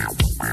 Wow.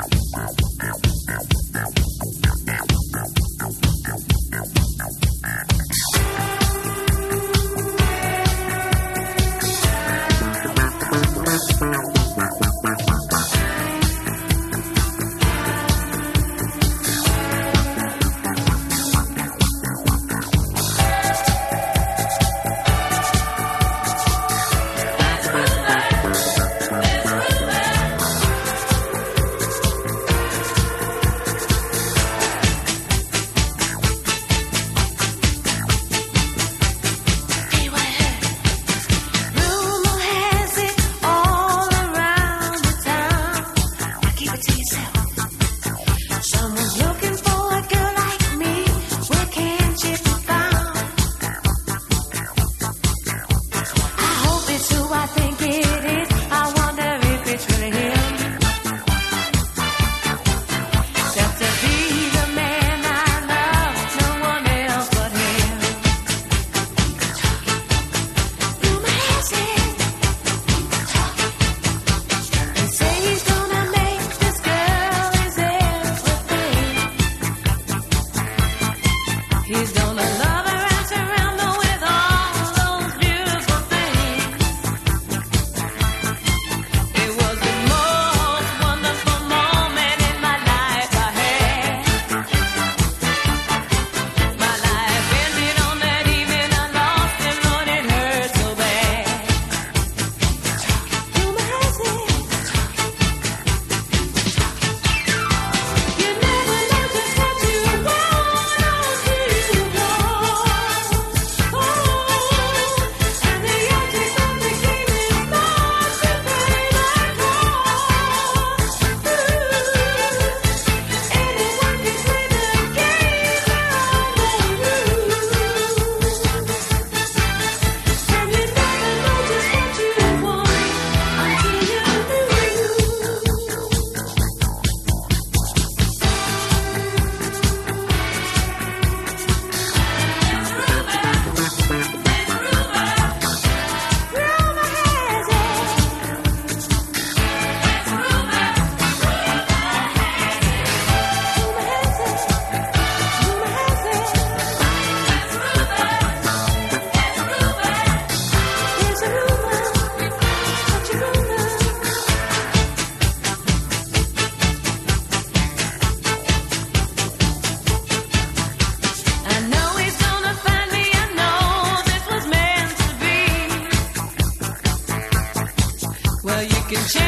can change.